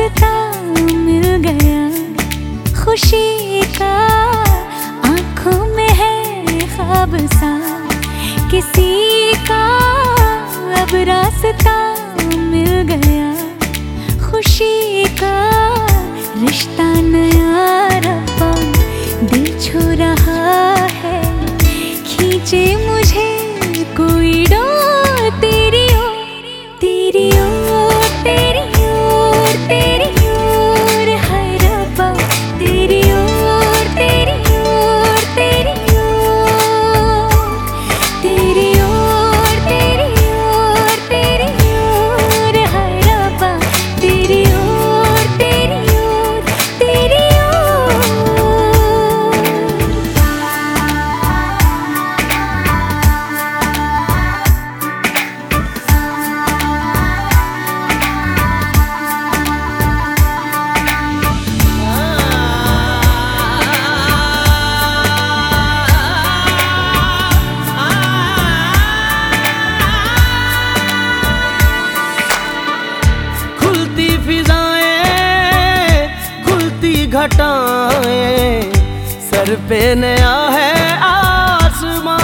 راستہ مل گیا۔ خوشی کا آنکھوں میں ہے خواب سا کسی کا اب راستہ مل گیا۔ خوشی کا رشتہ نیا ربا دل چھو رہا ہے۔ کھینچے مجھے کوئی ڈو گھٹائیں سر پہ نیا ہے آسمان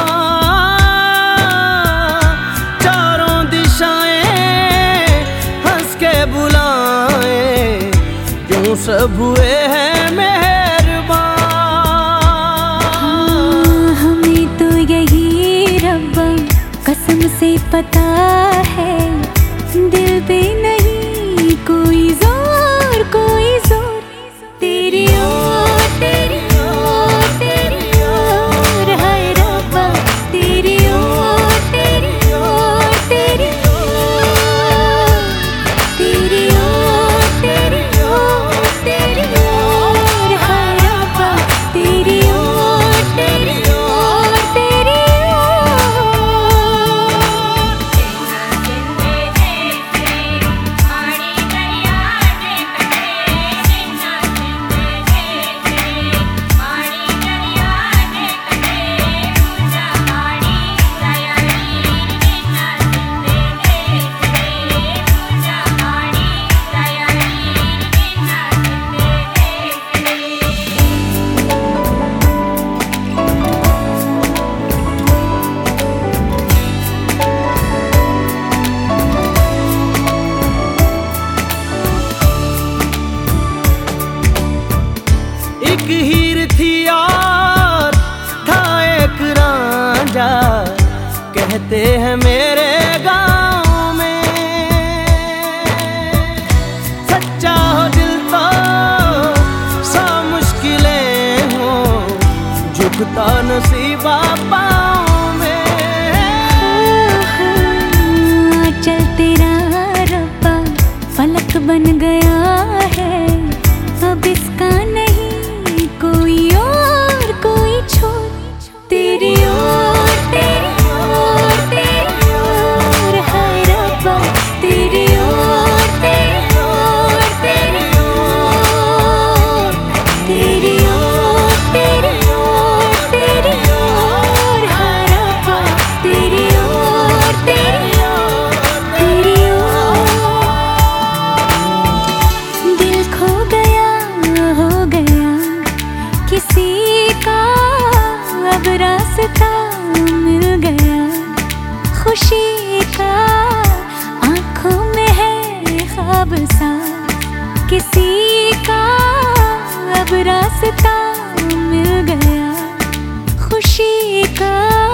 چاروں دشائیں ہنس کے سب ہوئے کہتے ہیں میرے اب سا کسی کا اب راستہ مل گیا۔ خوشی کا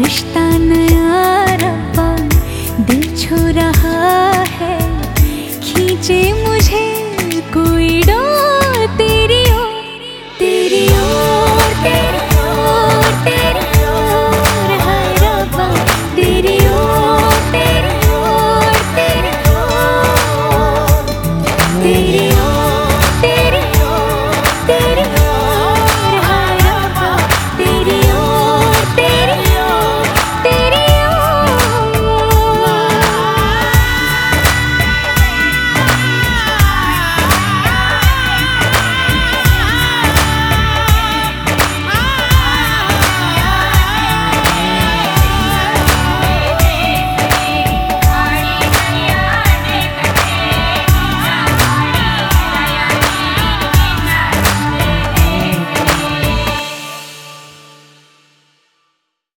رشتہ نیا ربا دل چھو رہا ہے۔ کھینچے مجھے